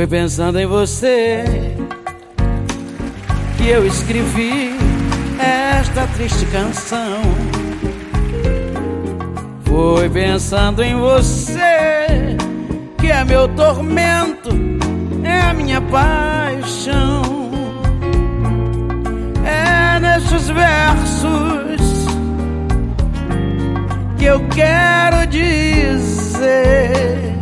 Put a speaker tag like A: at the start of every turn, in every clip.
A: Foi pensando em você que eu escrevi esta triste canção. Foi pensando em você que é meu tormento, é a minha paixão. É nestes versos que eu quero dizer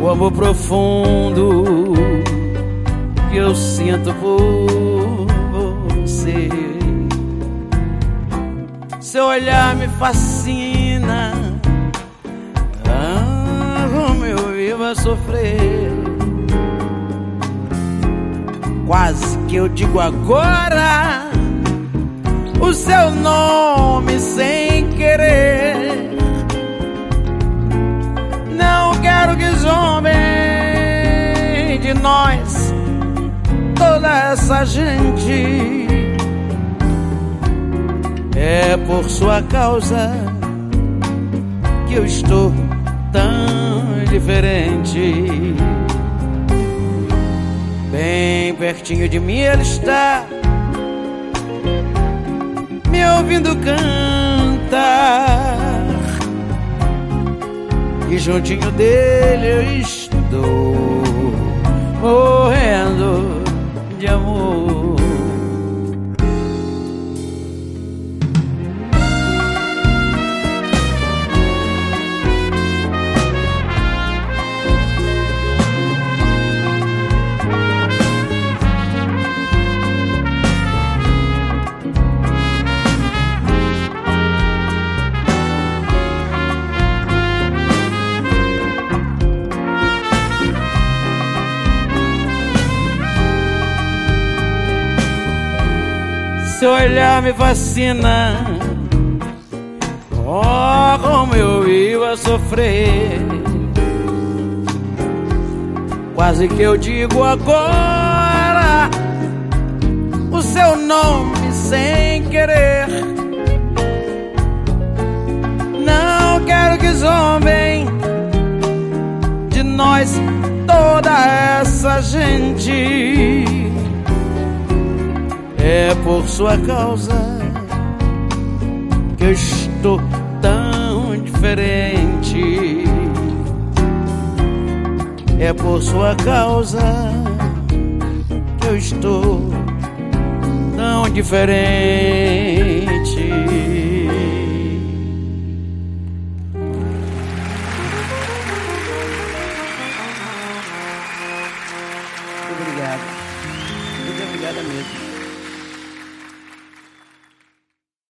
A: o amor profundo sinto por você. Seu olhar me fascina, ah, como eu vivo a sofrer. Quase que eu digo agora o seu nome sem querer. Não quero que zombem de nós, essa gente. É por sua causa que eu estou tão diferente. Bem pertinho de mim ele está, me ouvindo cantar e juntinho dele eu estou morrendo de Seu olhar me fascina. Oh, como eu vivo a sofrer. Quase que eu digo agora O seu nome sem querer. Não quero que zombem De nós toda essa gente é por sua causa que eu estou tão diferente. É por sua causa que eu estou tão diferente. Obrigado. Muito obrigada mesmo.